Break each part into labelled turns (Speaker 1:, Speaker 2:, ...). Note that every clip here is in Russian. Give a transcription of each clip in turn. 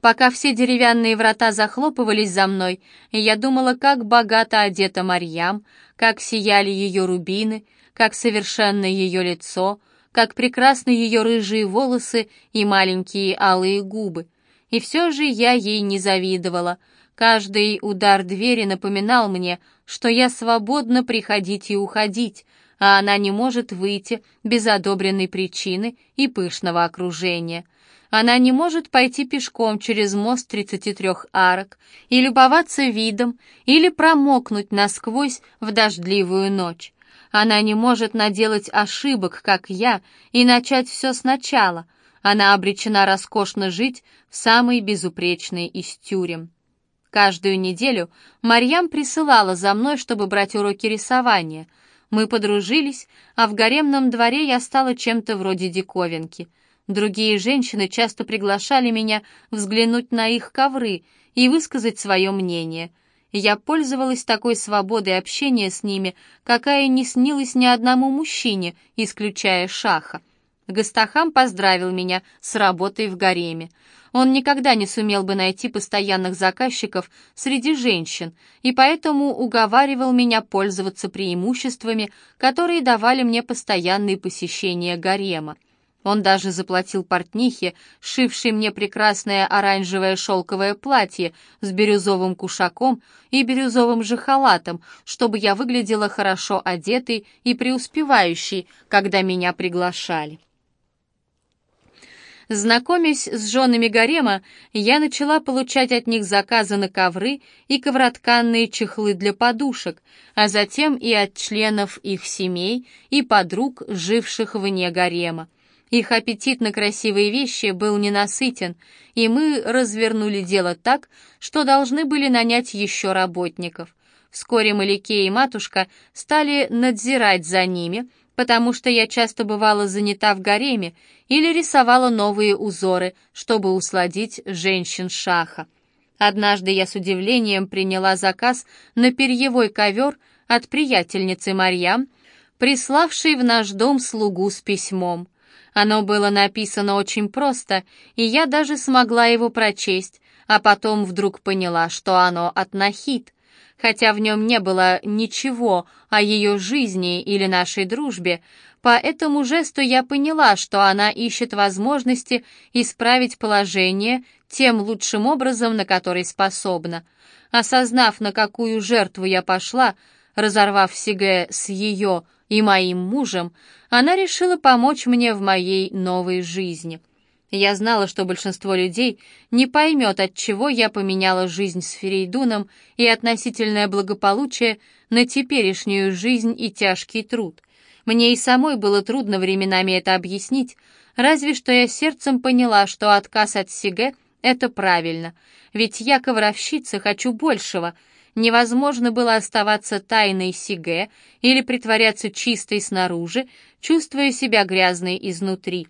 Speaker 1: Пока все деревянные врата захлопывались за мной, я думала, как богато одета Марьям, как сияли ее рубины, как совершенно ее лицо, как прекрасны ее рыжие волосы и маленькие алые губы. И все же я ей не завидовала. Каждый удар двери напоминал мне, что я свободна приходить и уходить, а она не может выйти без одобренной причины и пышного окружения — она не может пойти пешком через мост 33 арок и любоваться видом, или промокнуть насквозь в дождливую ночь. Она не может наделать ошибок, как я, и начать все сначала. Она обречена роскошно жить в самой безупречной из тюрем. Каждую неделю Марьям присылала за мной, чтобы брать уроки рисования. Мы подружились, а в гаремном дворе я стала чем-то вроде диковинки — Другие женщины часто приглашали меня взглянуть на их ковры и высказать свое мнение. Я пользовалась такой свободой общения с ними, какая не снилась ни одному мужчине, исключая Шаха. Гастахам поздравил меня с работой в гареме. Он никогда не сумел бы найти постоянных заказчиков среди женщин, и поэтому уговаривал меня пользоваться преимуществами, которые давали мне постоянные посещения гарема. Он даже заплатил портнихе, шившей мне прекрасное оранжевое шелковое платье с бирюзовым кушаком и бирюзовым же халатом, чтобы я выглядела хорошо одетой и преуспевающей, когда меня приглашали. Знакомясь с женами гарема, я начала получать от них заказы на ковры и ковротканные чехлы для подушек, а затем и от членов их семей и подруг, живших вне гарема. Их аппетит на красивые вещи был ненасытен, и мы развернули дело так, что должны были нанять еще работников. Вскоре Малике и матушка стали надзирать за ними, потому что я часто бывала занята в гареме или рисовала новые узоры, чтобы усладить женщин шаха. Однажды я с удивлением приняла заказ на перьевой ковер от приятельницы Марьям, приславшей в наш дом слугу с письмом. Оно было написано очень просто, и я даже смогла его прочесть, а потом вдруг поняла, что оно от Нахид. Хотя в нем не было ничего о ее жизни или нашей дружбе, по этому жесту я поняла, что она ищет возможности исправить положение тем лучшим образом, на который способна. Осознав, на какую жертву я пошла, разорвав Сиге с ее и моим мужем, она решила помочь мне в моей новой жизни. Я знала, что большинство людей не поймет, от чего я поменяла жизнь с Ферейдуном и относительное благополучие на теперешнюю жизнь и тяжкий труд. Мне и самой было трудно временами это объяснить, разве что я сердцем поняла, что отказ от Сиге — это правильно, ведь я ковровщица, хочу большего — Невозможно было оставаться тайной Сиге или притворяться чистой снаружи, чувствуя себя грязной изнутри.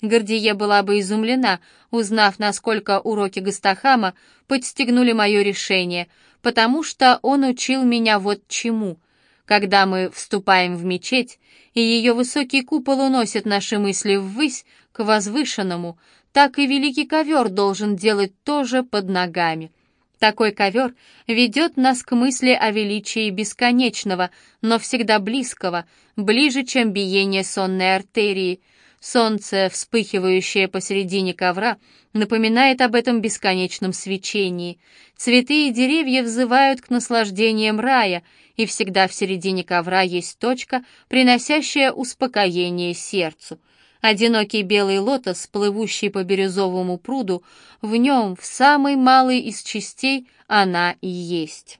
Speaker 1: Гордие была бы изумлена, узнав, насколько уроки Гастахама подстегнули мое решение, потому что он учил меня вот чему. Когда мы вступаем в мечеть, и ее высокий купол уносит наши мысли ввысь, к возвышенному, так и великий ковер должен делать то же под ногами. Такой ковер ведет нас к мысли о величии бесконечного, но всегда близкого, ближе, чем биение сонной артерии. Солнце, вспыхивающее посередине ковра, напоминает об этом бесконечном свечении. Цветы и деревья взывают к наслаждениям рая, и всегда в середине ковра есть точка, приносящая успокоение сердцу. Одинокий белый лотос, плывущий по бирюзовому пруду, в нем, в самой малой из частей, она и есть.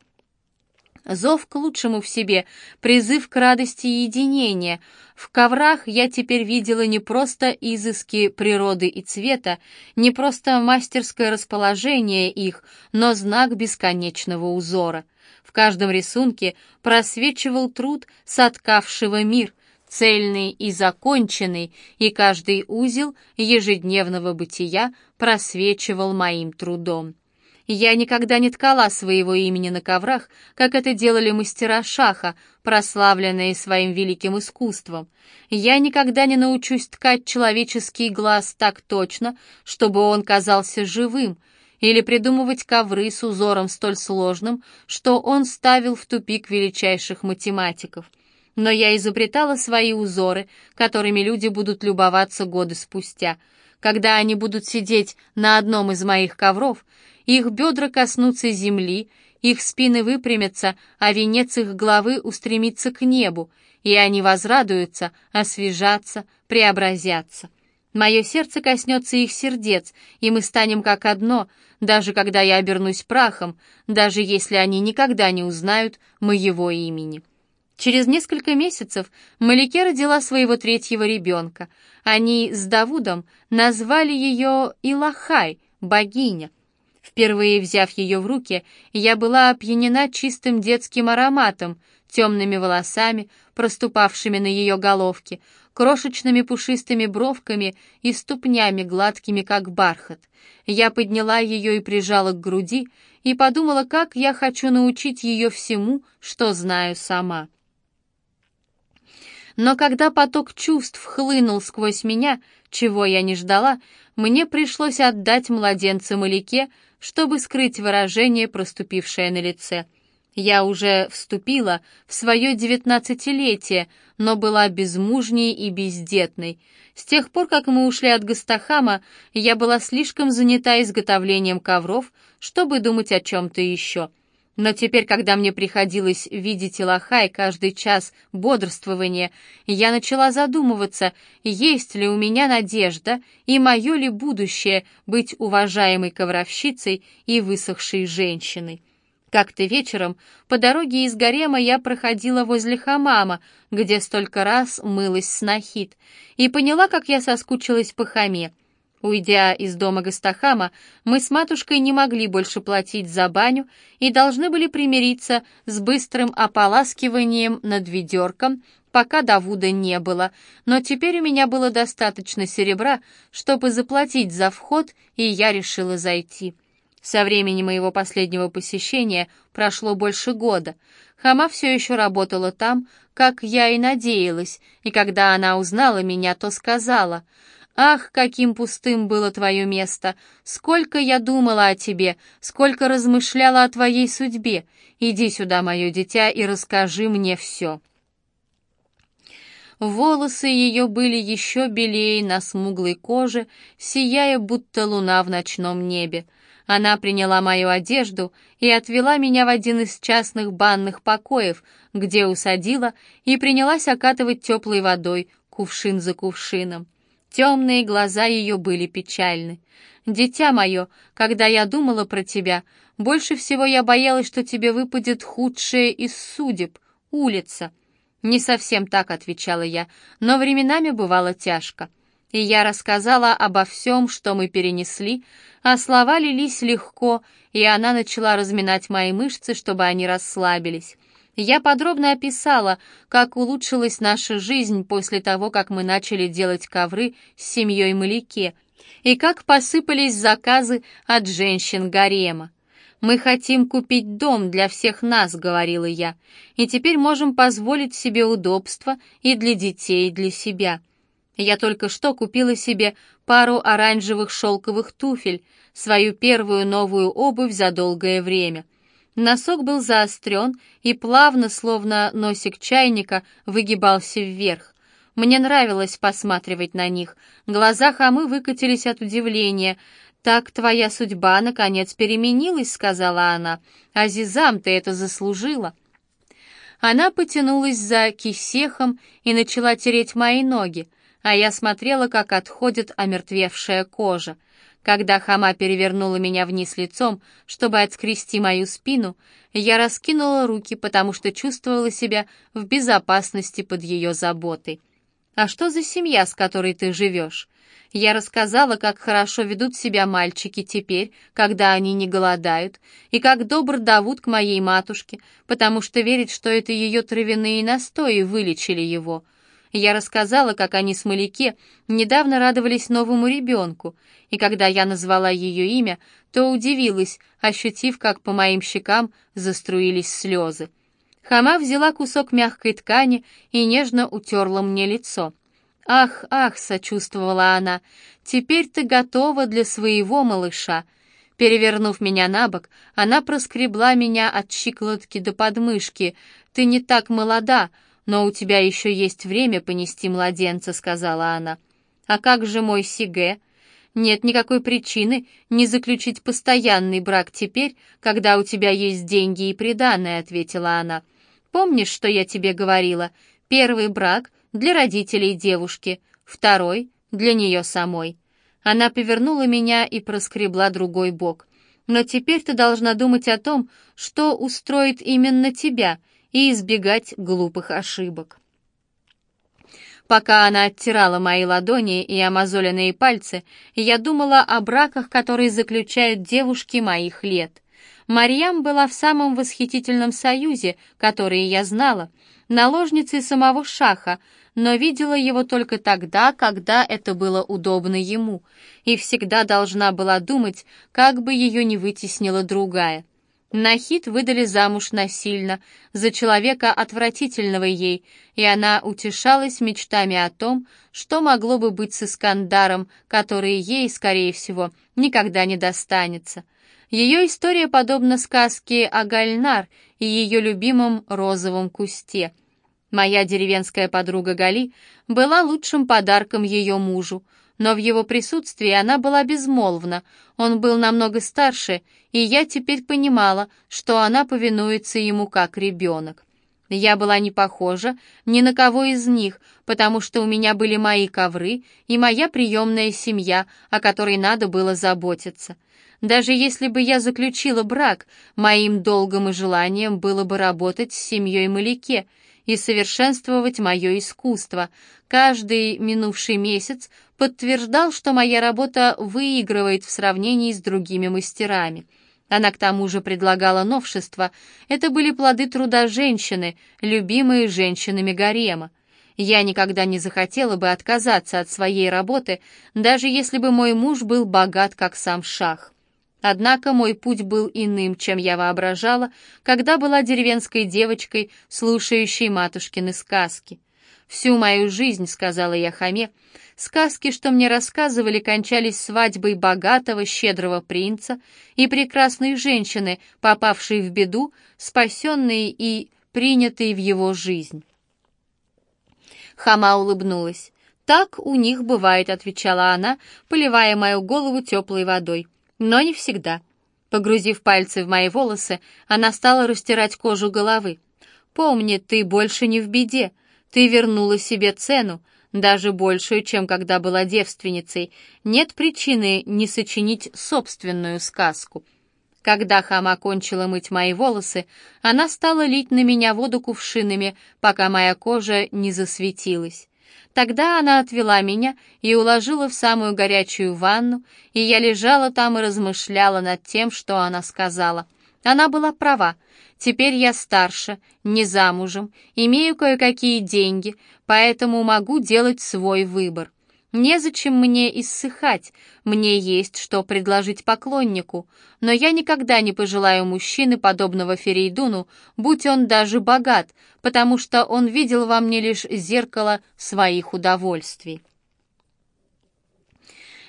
Speaker 1: Зов к лучшему в себе, призыв к радости единения. В коврах я теперь видела не просто изыски природы и цвета, не просто мастерское расположение их, но знак бесконечного узора. В каждом рисунке просвечивал труд соткавшего мир, цельный и законченный, и каждый узел ежедневного бытия просвечивал моим трудом. Я никогда не ткала своего имени на коврах, как это делали мастера шаха, прославленные своим великим искусством. Я никогда не научусь ткать человеческий глаз так точно, чтобы он казался живым, или придумывать ковры с узором столь сложным, что он ставил в тупик величайших математиков. Но я изобретала свои узоры, которыми люди будут любоваться годы спустя. Когда они будут сидеть на одном из моих ковров, их бедра коснутся земли, их спины выпрямятся, а венец их головы устремится к небу, и они возрадуются, освежатся, преобразятся. Мое сердце коснется их сердец, и мы станем как одно, даже когда я обернусь прахом, даже если они никогда не узнают моего имени. Через несколько месяцев Малике родила своего третьего ребенка. Они с Давудом назвали ее Илахай, богиня. Впервые взяв ее в руки, я была опьянена чистым детским ароматом, темными волосами, проступавшими на ее головке, крошечными пушистыми бровками и ступнями гладкими, как бархат. Я подняла ее и прижала к груди и подумала, как я хочу научить ее всему, что знаю сама. Но когда поток чувств хлынул сквозь меня, чего я не ждала, мне пришлось отдать младенца Маляке, чтобы скрыть выражение, проступившее на лице — я уже вступила в свое девятнадцатилетие, но была безмужней и бездетной. С тех пор, как мы ушли от Гастахама, я была слишком занята изготовлением ковров, чтобы думать о чем-то еще. Но теперь, когда мне приходилось видеть Илахай каждый час бодрствования, я начала задумываться, есть ли у меня надежда и мое ли будущее быть уважаемой ковровщицей и высохшей женщиной. Как-то вечером по дороге из гарема я проходила возле хамама, где столько раз мылась с Нахид, и поняла, как я соскучилась по хаме. Уйдя из дома Гастахама, мы с матушкой не могли больше платить за баню и должны были примириться с быстрым ополаскиванием над ведерком, пока Давуда не было, но теперь у меня было достаточно серебра, чтобы заплатить за вход, и я решила зайти. Со времени моего последнего посещения прошло больше года. Хама все еще работала там, как я и надеялась, и когда она узнала меня, то сказала, «Ах, каким пустым было твое место! Сколько я думала о тебе, сколько размышляла о твоей судьбе! Иди сюда, мое дитя, и расскажи мне все!» Волосы ее были еще белее на смуглой коже, сияя, будто луна в ночном небе. Она приняла мою одежду и отвела меня в один из частных банных покоев, где усадила и принялась окатывать теплой водой, кувшин за кувшином. Темные глаза ее были печальны. «Дитя мое, когда я думала про тебя, больше всего я боялась, что тебе выпадет худшее из судеб — улица». «Не совсем так», — отвечала я, — «но временами бывало тяжко». И я рассказала обо всем, что мы перенесли, а слова лились легко, и она начала разминать мои мышцы, чтобы они расслабились. Я подробно описала, как улучшилась наша жизнь после того, как мы начали делать ковры с семьей Маляке, и как посыпались заказы от женщин гарема. «Мы хотим купить дом для всех нас», — говорила я, «и теперь можем позволить себе удобства и для детей, и для себя». Я только что купила себе пару оранжевых шелковых туфель, свою первую новую обувь за долгое время. Носок был заострен и плавно, словно носик чайника, выгибался вверх. Мне нравилось посматривать на них. Глаза хамы выкатились от удивления. «Так твоя судьба, наконец, переменилась», — сказала она. «Азизам, ты это заслужила». Она потянулась за кисехом и начала тереть мои ноги а я смотрела, как отходит омертвевшая кожа. Когда хама перевернула меня вниз лицом, чтобы отскрести мою спину, я раскинула руки, потому что чувствовала себя в безопасности под ее заботой. «А что за семья, с которой ты живешь?» Я рассказала, как хорошо ведут себя мальчики теперь, когда они не голодают, и как добр Давуд к моей матушке, потому что верит, что это ее травяные настои вылечили его — я рассказала, как они с Маляке недавно радовались новому ребенку, и когда я назвала ее имя, то удивилась, ощутив, как по моим щекам заструились слезы. Хама взяла кусок мягкой ткани и нежно утерла мне лицо. «Ах, ах!» — сочувствовала она. «Теперь ты готова для своего малыша. Перевернув меня на бок, она проскребла меня от щиколотки до подмышки. «Ты не так молода, но у тебя еще есть время понести младенца», — сказала она. «А как же мой Сиге?» «Нет никакой причины не заключить постоянный брак теперь, когда у тебя есть деньги и приданое», — ответила она. «Помнишь, что я тебе говорила? Первый брак для родителей девушки, второй — для нее самой. Она повернула меня и проскребла другой бок. Но теперь ты должна думать о том, что устроит именно тебя, и избегать глупых ошибок. Пока она оттирала мои ладони и амазоленные пальцы, я думала о браках, которые заключают девушки моих лет. Марьям была в самом восхитительном союзе, который я знала, наложницей самого Шаха, но видела его только тогда, когда это было удобно ему, и всегда должна была думать, как бы ее не вытеснила другая. Нахид выдали замуж насильно, за человека отвратительного ей, и она утешалась мечтами о том, что могло бы быть с Искандаром, который ей, скорее всего, никогда не достанется. Ее история подобна сказке о Гальнар и ее любимом розовом кусте. Моя деревенская подруга Гали была лучшим подарком ее мужу, но в его присутствии она была безмолвна, он был намного старше, и я теперь понимала, что она повинуется ему как ребенок. Я была не похожа ни на кого из них, потому что у меня были мои ковры и моя приемная семья, о которой надо было заботиться. Даже если бы я заключила брак, моим долгом и желанием было бы работать с семьей Маляке — и совершенствовать мое искусство. Каждый минувший месяц подтверждал, что моя работа выигрывает в сравнении с другими мастерами. Она к тому же предлагала новшества. Это были плоды труда женщины, любимые женщинами гарема. Я никогда не захотела бы отказаться от своей работы, даже если бы мой муж был богат, как сам шах. Однако мой путь был иным, чем я воображала, когда была деревенской девочкой, слушающей матушкины сказки. «Всю мою жизнь», — сказала я Хаме, — «сказки, что мне рассказывали, кончались свадьбой богатого, щедрого принца и прекрасной женщины, попавшей в беду, спасенной и принятой в его жизнь». Хама улыбнулась. «Так у них бывает», — отвечала она, поливая мою голову теплой водой но не всегда. Погрузив пальцы в мои волосы, она стала растирать кожу головы. «Помни, ты больше не в беде. Ты вернула себе цену, даже большую, чем когда была девственницей. Нет причины не сочинить собственную сказку». Когда Хама кончила мыть мои волосы, она стала лить на меня воду кувшинами, пока моя кожа не засветилась. Тогда она отвела меня и уложила в самую горячую ванну, и я лежала там и размышляла над тем, что она сказала. Она была права. Теперь я старше, не замужем, имею кое-какие деньги, поэтому могу делать свой выбор. Незачем мне иссыхать, мне есть что предложить поклоннику, но я никогда не пожелаю мужчины, подобного Ферейдуну, будь он даже богат, потому что он видел во мне лишь зеркало своих удовольствий.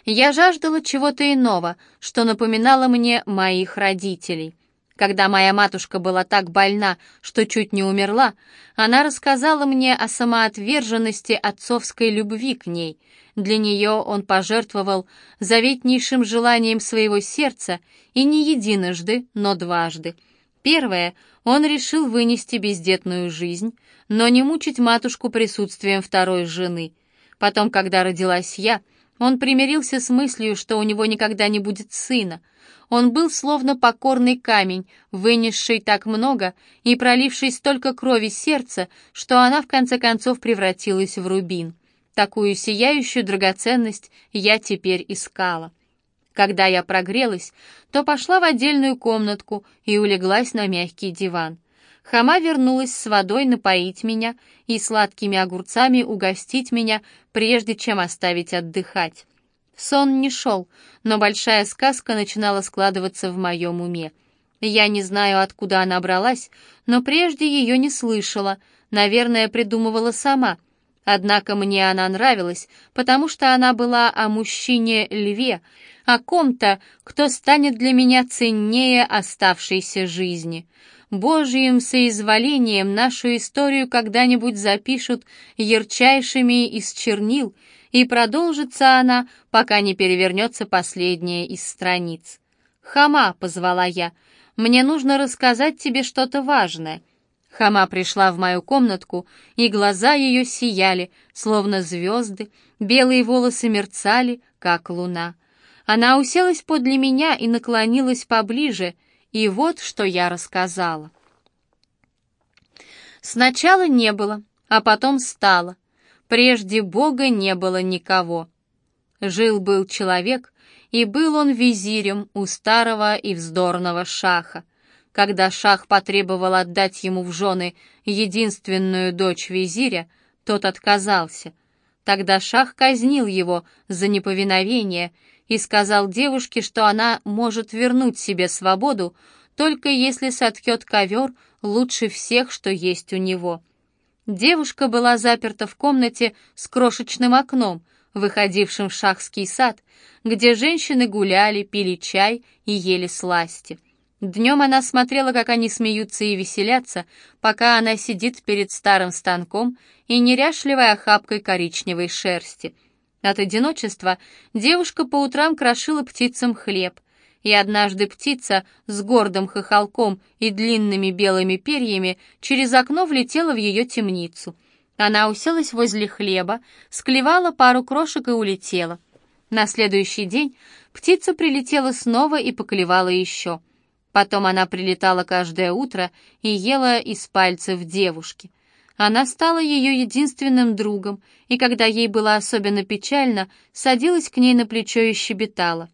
Speaker 1: Я жаждала чего-то иного, что напоминало мне моих родителей. Когда моя матушка была так больна, что чуть не умерла, она рассказала мне о самоотверженности отцовской любви к ней. Для нее он пожертвовал заветнейшим желанием своего сердца и не единожды, но дважды. Первое, он решил вынести бездетную жизнь, но не мучить матушку присутствием второй жены. Потом, когда родилась я, он примирился с мыслью, что у него никогда не будет сына — он был словно покорный камень, вынесший так много и проливший столько крови сердца, что она в конце концов превратилась в рубин. Такую сияющую драгоценность я теперь искала. Когда я прогрелась, то пошла в отдельную комнатку и улеглась на мягкий диван. Хама вернулась с водой напоить меня и сладкими огурцами угостить меня, прежде чем оставить отдыхать. Сон не шел, но большая сказка начинала складываться в моем уме. Я не знаю, откуда она бралась, но прежде ее не слышала, наверное, придумывала сама. Однако мне она нравилась, потому что она была о мужчине-льве, о ком-то, кто станет для меня ценнее оставшейся жизни. Божьим соизволением нашу историю когда-нибудь запишут ярчайшими из чернил, и продолжится она, пока не перевернется последняя из страниц. «Хама», — позвала я, — «мне нужно рассказать тебе что-то важное». Хама пришла в мою комнатку, и глаза ее сияли, словно звезды, белые волосы мерцали, как луна. Она уселась подле меня и наклонилась поближе, и вот что я рассказала. Сначала не было, а потом стало. Прежде Бога не было никого. Жил-был человек, и был он визирем у старого и вздорного шаха. Когда шах потребовал отдать ему в жены единственную дочь визиря, тот отказался. Тогда шах казнил его за неповиновение и сказал девушке, что она может вернуть себе свободу, только если соткет ковер лучше всех, что есть у него. Девушка была заперта в комнате с крошечным окном, выходившим в шахский сад, где женщины гуляли, пили чай и ели сласти. Днем она смотрела, как они смеются и веселятся, пока она сидит перед старым станком и неряшливой охапкой коричневой шерсти — от одиночества девушка по утрам крошила птицам хлеб, и однажды птица с гордым хохолком и длинными белыми перьями через окно влетела в ее темницу. Она уселась возле хлеба, склевала пару крошек и улетела. На следующий день птица прилетела снова и поклевала еще. Потом она прилетала каждое утро и ела из пальцев девушки — она стала ее единственным другом, и когда ей было особенно печально, садилась к ней на плечо и щебетала.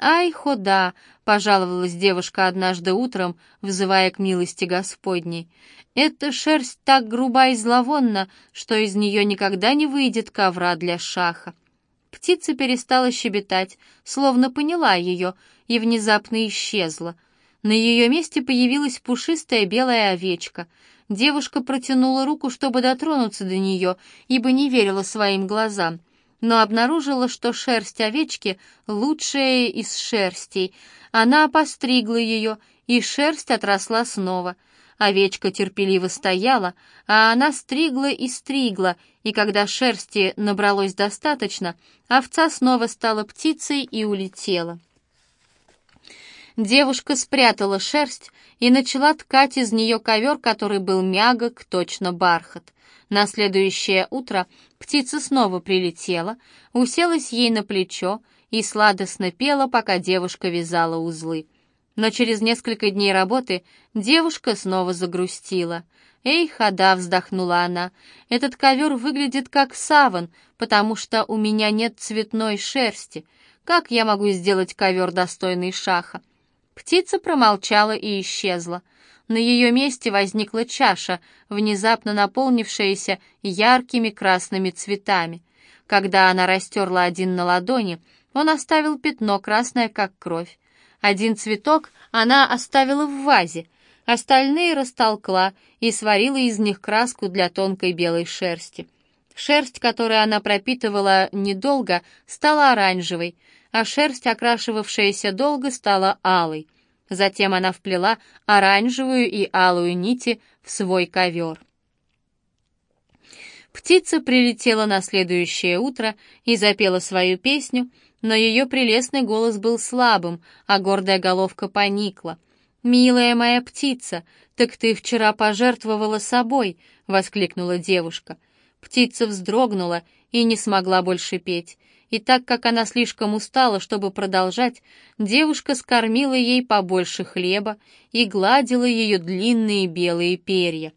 Speaker 1: «Ай, хода!» — пожаловалась девушка однажды утром, взывая к милости Господней. «Эта шерсть так груба и зловонна, что из нее никогда не выйдет ковра для шаха». Птица перестала щебетать, словно поняла ее, и внезапно исчезла. На ее месте появилась пушистая белая овечка — Девушка протянула руку, чтобы дотронуться до нее, ибо не верила своим глазам, но обнаружила, что шерсть овечки лучшая из шерстей. Она постригла ее, и шерсть отросла снова. Овечка терпеливо стояла, а она стригла и стригла, и когда шерсти набралось достаточно, овца снова стала птицей и улетела. Девушка спрятала шерсть и начала ткать из нее ковер, который был мягок, точно бархат. На следующее утро птица снова прилетела, уселась ей на плечо и сладостно пела, пока девушка вязала узлы. Но через несколько дней работы девушка снова загрустила. «Эй, хода!» — вздохнула она. «Этот ковер выглядит как саван, потому что у меня нет цветной шерсти. Как я могу сделать ковер, достойный шаха?» Птица промолчала и исчезла. На ее месте возникла чаша, внезапно наполнившаяся яркими красными цветами. Когда она растерла один на ладони, он оставил пятно красное, как кровь. Один цветок она оставила в вазе, остальные растолкла и сварила из них краску для тонкой белой шерсти. Шерсть, которой она пропитывала недолго, стала оранжевой, а шерсть, окрашивавшаяся долго, стала алой. Затем она вплела оранжевую и алую нити в свой ковер. Птица прилетела на следующее утро и запела свою песню, но ее прелестный голос был слабым, а гордая головка поникла. «Милая моя птица, так ты вчера пожертвовала собой!» — воскликнула девушка. Птица вздрогнула и не смогла больше петь и так как она слишком устала, чтобы продолжать, девушка скормила ей побольше хлеба и гладила ее длинные белые перья.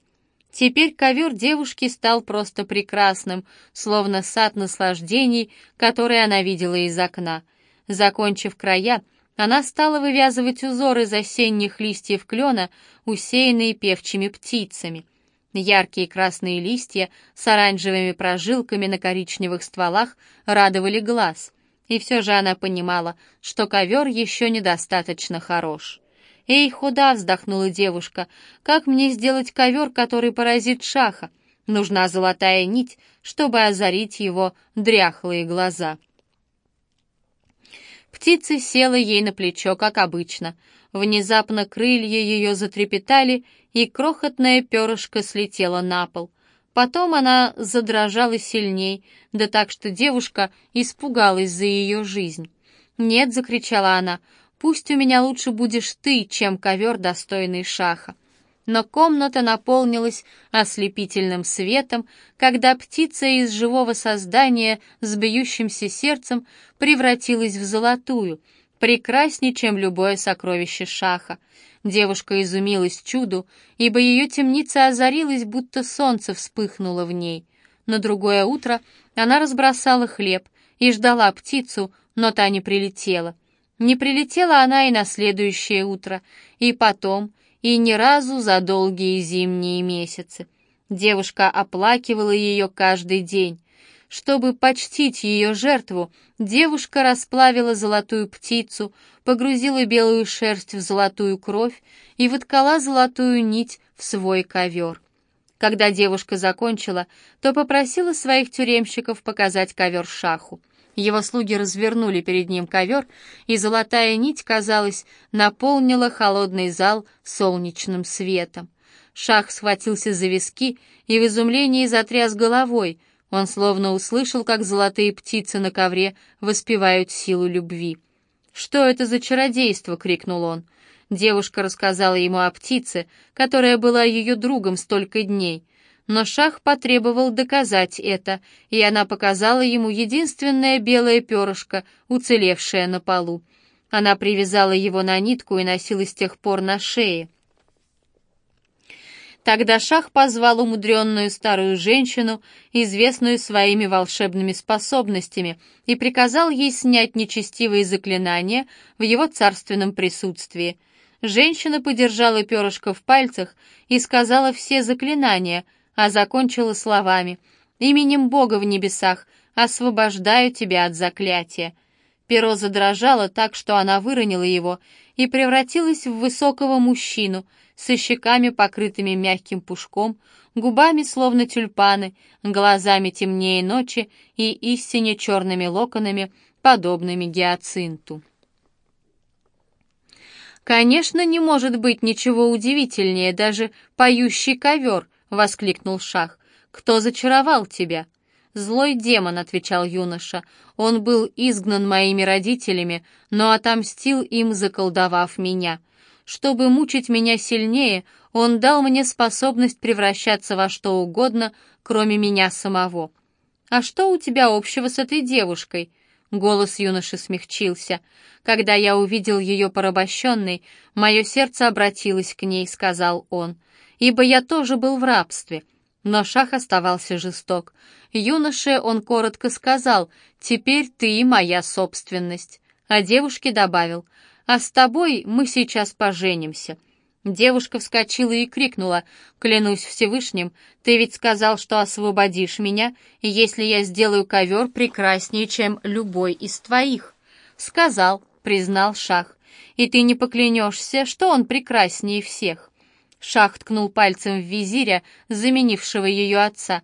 Speaker 1: Теперь ковер девушки стал просто прекрасным, словно сад наслаждений, который она видела из окна. Закончив края, она стала вывязывать узоры из осенних листьев клена, усеянные певчими птицами — Яркие красные листья с оранжевыми прожилками на коричневых стволах радовали глаз. И все же она понимала, что ковер еще недостаточно хорош. «Эй, худа!» — вздохнула девушка. «Как мне сделать ковер, который поразит шаха? Нужна золотая нить, чтобы озарить его дряхлые глаза. Птица села ей на плечо, как обычно. Внезапно крылья ее затрепетали, и крохотное перышко слетело на пол. Потом она задрожала сильней, да так, что девушка испугалась за ее жизнь. «Нет», — закричала она, — «пусть у меня лучше будешь ты, чем ковер, достойный шаха» но комната наполнилась ослепительным светом, когда птица из живого создания с бьющимся сердцем превратилась в золотую, прекраснее, чем любое сокровище шаха. Девушка изумилась чуду, ибо ее темница озарилась, будто солнце вспыхнуло в ней. На другое утро она разбросала хлеб и ждала птицу, но та не прилетела. Не прилетела она и на следующее утро, и потом, и ни разу за долгие зимние месяцы. Девушка оплакивала ее каждый день. Чтобы почтить ее жертву, девушка расплавила золотую птицу, погрузила белую шерсть в золотую кровь и выткала золотую нить в свой ковер. Когда девушка закончила, то попросила своих тюремщиков показать ковер шаху. Его слуги развернули перед ним ковер, и золотая нить, казалось, наполнила холодный зал солнечным светом. Шах схватился за виски и в изумлении затряс головой. Он словно услышал, как золотые птицы на ковре воспевают силу любви. «Что это за чародейство?» — крикнул он. Девушка рассказала ему о птице, которая была ее другом столько дней — но Шах потребовал доказать это, и она показала ему единственное белое перышко, уцелевшее на полу. Она привязала его на нитку и носила с тех пор на шее. Тогда Шах позвал умудренную старую женщину, известную своими волшебными способностями, и приказал ей снять нечестивые заклинания в его царственном присутствии. Женщина подержала перышко в пальцах и сказала все заклинания — а закончила словами «Именем Бога в небесах освобождаю тебя от заклятия». Перо задрожало так, что она выронила его и превратилась в высокого мужчину со щеками, покрытыми мягким пушком, губами, словно тюльпаны, глазами темнее ночи и истине черными локонами, подобными гиацинту. Конечно, не может быть ничего удивительнее даже поющий ковер, — воскликнул Шах. «Кто зачаровал тебя?» «Злой демон», — отвечал юноша. «Он был изгнан моими родителями, но отомстил им, заколдовав меня. Чтобы мучить меня сильнее, он дал мне способность превращаться во что угодно, кроме меня самого». «А что у тебя общего с этой девушкой?» Голос юноши смягчился. «Когда я увидел ее порабощенной, мое сердце обратилось к ней», — сказал он ибо я тоже был в рабстве». Но Шах оставался жесток. Юноше он коротко сказал «Теперь ты моя собственность». А девушке добавил «А с тобой мы сейчас поженимся». Девушка вскочила и крикнула «Клянусь Всевышним, ты ведь сказал, что освободишь меня, если я сделаю ковер прекраснее, чем любой из твоих». «Сказал», — признал Шах, «и ты не поклянешься, что он прекраснее всех». Шах ткнул пальцем в визиря, заменившего ее отца.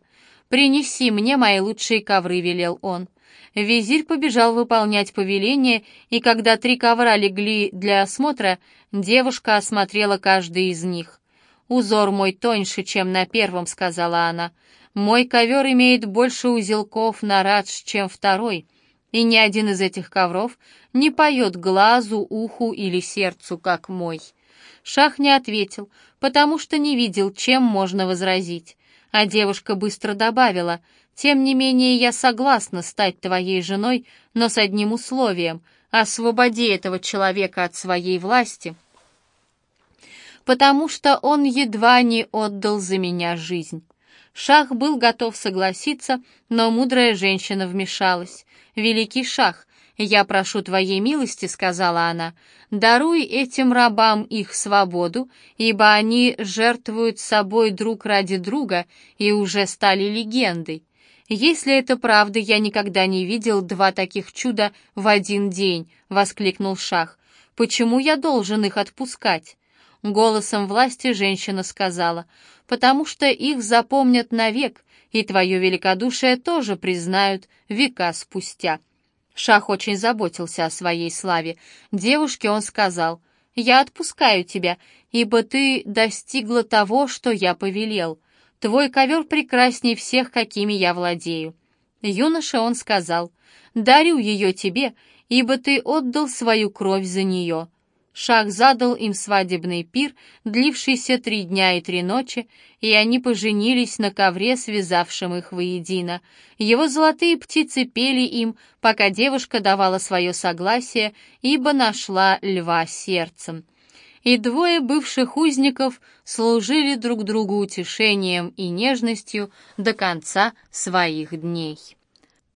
Speaker 1: «Принеси мне мои лучшие ковры», — велел он. Визирь побежал выполнять повеление, и когда три ковра легли для осмотра, девушка осмотрела каждый из них. «Узор мой тоньше, чем на первом», — сказала она. «Мой ковер имеет больше узелков на радж, чем второй, и ни один из этих ковров не поет глазу, уху или сердцу, как мой». Шах не ответил, потому что не видел, чем можно возразить. А девушка быстро добавила, «Тем не менее я согласна стать твоей женой, но с одним условием — освободи этого человека от своей власти, потому что он едва не отдал за меня жизнь». Шах был готов согласиться, но мудрая женщина вмешалась. «Великий Шах, «Я прошу твоей милости», — сказала она, — «даруй этим рабам их свободу, ибо они жертвуют собой друг ради друга и уже стали легендой. Если это правда, я никогда не видел два таких чуда в один день», — воскликнул Шах. «Почему я должен их отпускать?» Голосом власти женщина сказала, «Потому что их запомнят навек, и твое великодушие тоже признают века спустя». Шах очень заботился о своей славе. Девушке он сказал, «Я отпускаю тебя, ибо ты достигла того, что я повелел. Твой ковер прекрасней всех, какими я владею». Юноше он сказал, «Дарю ее тебе, ибо ты отдал свою кровь за нее». Шах задал им свадебный пир, длившийся три дня и три ночи, и они поженились на ковре, связавшем их воедино. Его золотые птицы пели им, пока девушка давала свое согласие, ибо нашла льва сердцем. И двое бывших узников служили друг другу утешением и нежностью до конца своих дней.